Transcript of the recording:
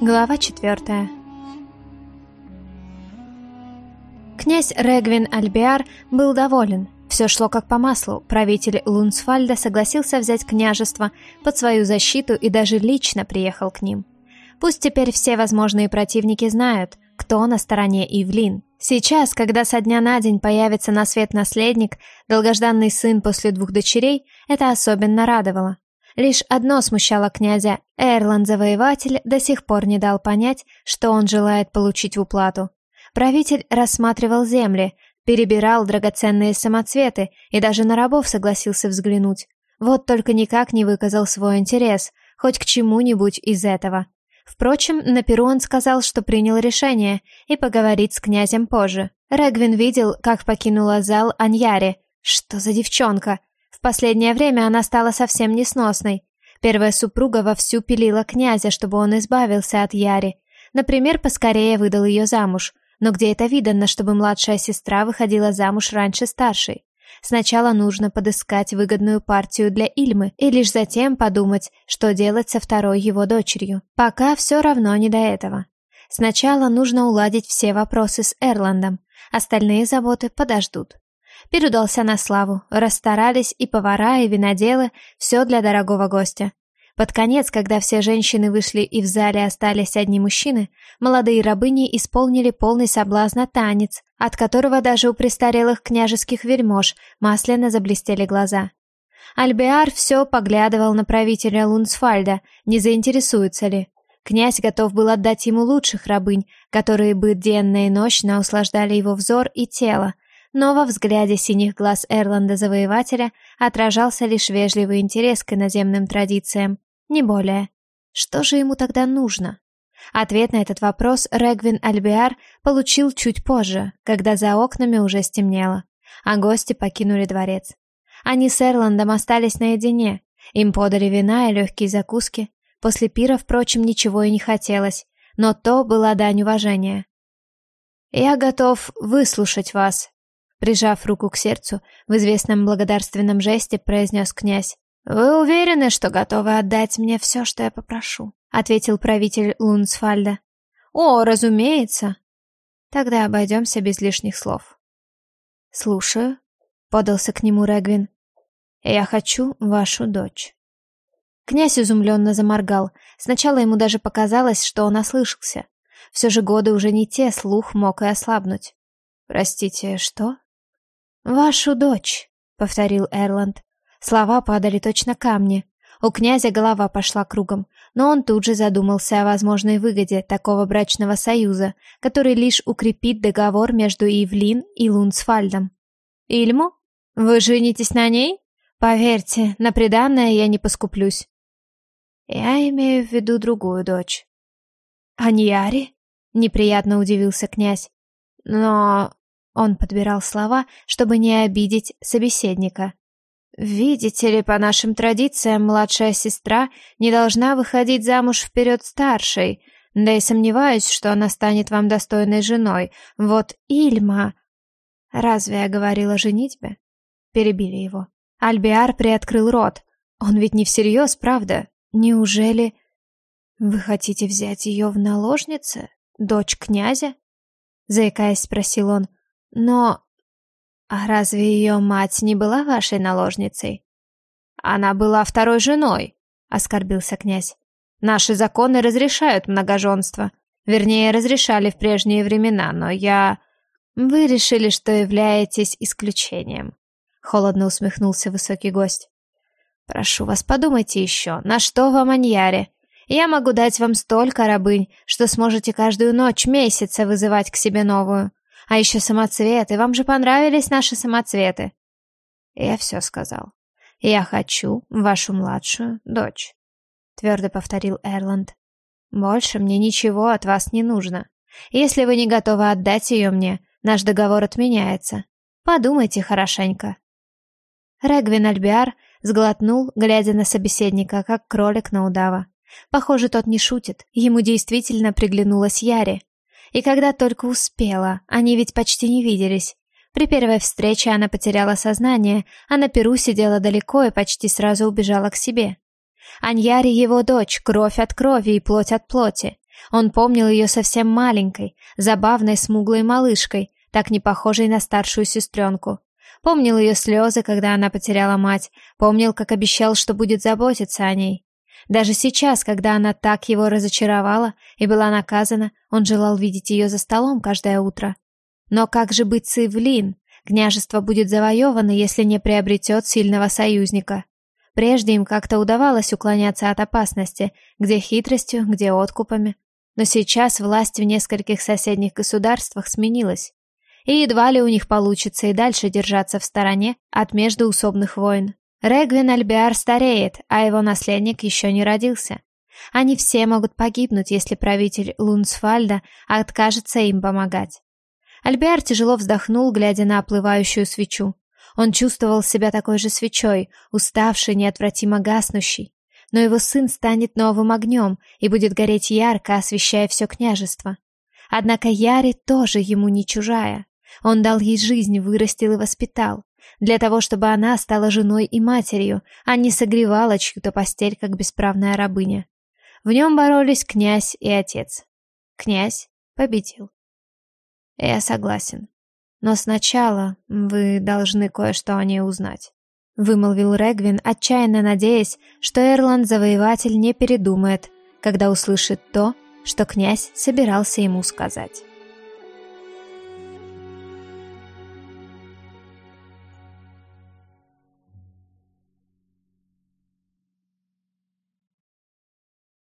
Глава четвертая. Князь Регвин Альбиар был доволен. Все шло как по маслу. Правитель Лунсфальда согласился взять княжество под свою защиту и даже лично приехал к ним. Пусть теперь все возможные противники знают, кто на стороне Ивлин. Сейчас, когда со дня на день появится на свет наследник, долгожданный сын после двух дочерей, это особенно радовало. Лишь одно смущало князя. Эрланд-завоеватель до сих пор не дал понять, что он желает получить в уплату. Правитель рассматривал земли, перебирал драгоценные самоцветы и даже на рабов согласился взглянуть. Вот только никак не выказал свой интерес, хоть к чему-нибудь из этого. Впрочем, на Перу он сказал, что принял решение и поговорит с князем позже. Регвин видел, как покинула зал Аньяри. Что за девчонка? В последнее время она стала совсем несносной. Первая супруга вовсю пилила князя, чтобы он избавился от Яри. Например, поскорее выдал ее замуж. Но где это видано, чтобы младшая сестра выходила замуж раньше старшей? Сначала нужно подыскать выгодную партию для Ильмы и лишь затем подумать, что делать со второй его дочерью. Пока все равно не до этого. Сначала нужно уладить все вопросы с Эрландом, остальные заботы подождут передался на славу. Расстарались и повара, и виноделы, все для дорогого гостя. Под конец, когда все женщины вышли и в зале остались одни мужчины, молодые рабыни исполнили полный соблазна танец, от которого даже у престарелых княжеских вельмож масляно заблестели глаза. Альбиар все поглядывал на правителя Лунсфальда, не заинтересуется ли. Князь готов был отдать ему лучших рабынь, которые бы денно и ночно услаждали его взор и тело, но во взгляде синих глаз Эрланда-завоевателя отражался лишь вежливый интерес к иноземным традициям, не более. Что же ему тогда нужно? Ответ на этот вопрос Регвин Альбиар получил чуть позже, когда за окнами уже стемнело, а гости покинули дворец. Они с Эрландом остались наедине, им подали вина и легкие закуски. После пира, впрочем, ничего и не хотелось, но то была дань уважения. «Я готов выслушать вас», Прижав руку к сердцу, в известном благодарственном жесте произнес князь. «Вы уверены, что готовы отдать мне все, что я попрошу?» — ответил правитель Лунсфальда. «О, разумеется!» «Тогда обойдемся без лишних слов». «Слушаю», — подался к нему Регвин. «Я хочу вашу дочь». Князь изумленно заморгал. Сначала ему даже показалось, что он ослышался. Все же годы уже не те, слух мог и ослабнуть. «Простите, что?» «Вашу дочь», — повторил Эрланд. Слова падали точно камни. У князя голова пошла кругом, но он тут же задумался о возможной выгоде такого брачного союза, который лишь укрепит договор между Ивлин и Лунсфальдом. «Ильму? Вы женитесь на ней? Поверьте, на приданное я не поскуплюсь». «Я имею в виду другую дочь». «Аньяри?» — неприятно удивился князь. «Но он подбирал слова, чтобы не обидеть собеседника. «Видите ли, по нашим традициям, младшая сестра не должна выходить замуж вперед старшей, да и сомневаюсь, что она станет вам достойной женой. Вот Ильма...» «Разве я говорила о женитьбе?» Перебили его. Альбиар приоткрыл рот. «Он ведь не всерьез, правда? Неужели...» «Вы хотите взять ее в наложницы? Дочь князя?» Заикаясь, спросил он. Но... А разве ее мать не была вашей наложницей? Она была второй женой, оскорбился князь. Наши законы разрешают многоженство. Вернее, разрешали в прежние времена, но я... Вы решили, что являетесь исключением. Холодно усмехнулся высокий гость. Прошу вас, подумайте еще, на что вам Аньяре? Я могу дать вам столько рабынь, что сможете каждую ночь месяца вызывать к себе новую. А еще самоцветы. Вам же понравились наши самоцветы. Я все сказал. Я хочу вашу младшую дочь. Твердо повторил Эрланд. Больше мне ничего от вас не нужно. Если вы не готовы отдать ее мне, наш договор отменяется. Подумайте хорошенько. Регвин Альбиар сглотнул, глядя на собеседника, как кролик на удава. Похоже, тот не шутит. Ему действительно приглянулась Яри. И когда только успела, они ведь почти не виделись. При первой встрече она потеряла сознание, а на Перу сидела далеко и почти сразу убежала к себе. Аньяри его дочь, кровь от крови и плоть от плоти. Он помнил ее совсем маленькой, забавной смуглой малышкой, так не похожей на старшую сестренку. Помнил ее слезы, когда она потеряла мать, помнил, как обещал, что будет заботиться о ней. Даже сейчас, когда она так его разочаровала и была наказана, он желал видеть ее за столом каждое утро. Но как же быть с Ивлин? Княжество будет завоевано, если не приобретет сильного союзника. Прежде им как-то удавалось уклоняться от опасности, где хитростью, где откупами. Но сейчас власть в нескольких соседних государствах сменилась. И едва ли у них получится и дальше держаться в стороне от междоусобных войн. Регвин Альбиар стареет, а его наследник еще не родился. Они все могут погибнуть, если правитель Лунсфальда откажется им помогать. Альбиар тяжело вздохнул, глядя на оплывающую свечу. Он чувствовал себя такой же свечой, уставшей, неотвратимо гаснущей. Но его сын станет новым огнем и будет гореть ярко, освещая все княжество. Однако Яри тоже ему не чужая. Он дал ей жизнь, вырастил и воспитал. Для того, чтобы она стала женой и матерью, а не согревала чью-то постель, как бесправная рабыня. В нем боролись князь и отец. Князь победил. Я согласен. Но сначала вы должны кое-что о ней узнать. Вымолвил Регвин, отчаянно надеясь, что Эрланд-завоеватель не передумает, когда услышит то, что князь собирался ему сказать.